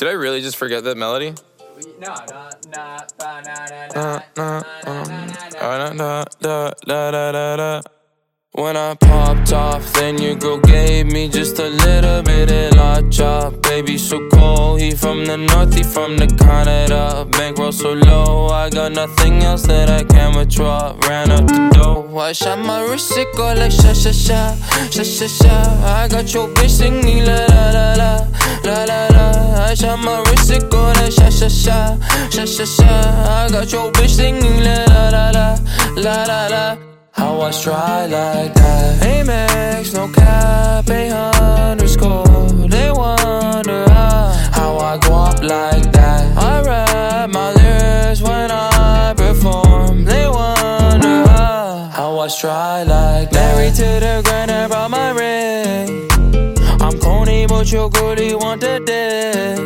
Did I really just forget that melody? No, no. When I popped off, then your girl gave me just a little bit of la chop. Baby, so cold. He from the north, he from the Canada. Bankroll so low, I got nothing else that I can withdraw. Ran up the dough. I shot my wrist, it go like sha sha sha, sha sha sha. I got your bitch singing la la la la, la la la. I shot my wrist, it go like sha sha sha, sha sha sha. I got your bitch singing la la la la, la la la. How I try like that? Amex, no cap, a underscore. They wonder how, I go up like that. I rap my lyrics when I perform. They wonder how, I try like that. Married to the grind, I brought my but your girlie want dick.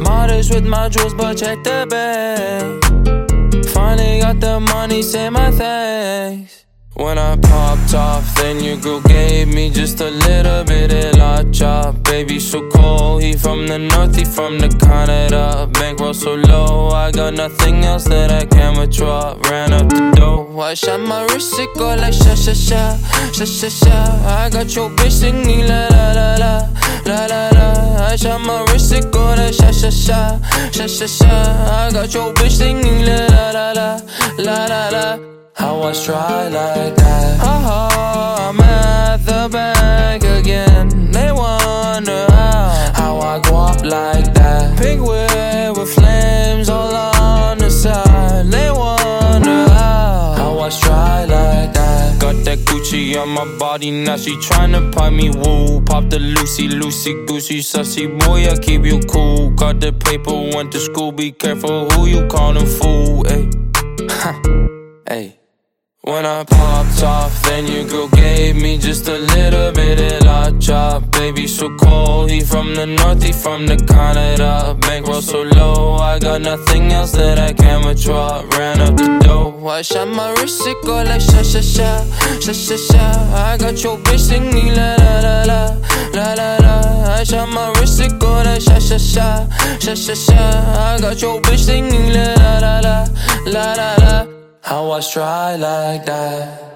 Modest with my jewels, but check the bag. Finally got the money, say my thanks. When I popped off, then your girl gave me just a little bit of la chop. Baby, so cold. He from the north, he from the Canada. Bankroll so low, I got nothing else that I can withdraw. Ran up the dough. I shot my wrist, it go like sha sha sha, sha sha sha. I got your bitch singing la la la la, la la la. I shot my wrist, it go like sha sha sha, sha sha sha. I got your bitch singing la la la la, la la la. How I try like that? Haha, I'm at the bank again. They wonder how, how I go up like that. Pink whip with flames that. Gucci on my body, now she tryna pipe me woo. Pop the Lucy, Lucy, Goosey, sussy boy, I keep you cool. Got the paper, went to school, be careful who you callin' fool, ayy. Hey. When I popped off, then your girl gave me just a little bit of la chop. Baby, so cold. He from the north, he from the Canada. Bankroll so low, I got nothing else that I can withdraw. Ran up the dough. I shot my wrist, it go like sha sha sha, sha sha sha. I got your bitch singing la la la la, la la la. I shot my wrist, it go like sha sha sha, sha sha sha. I got your bitch singing la la la la, la la la. How I try like that?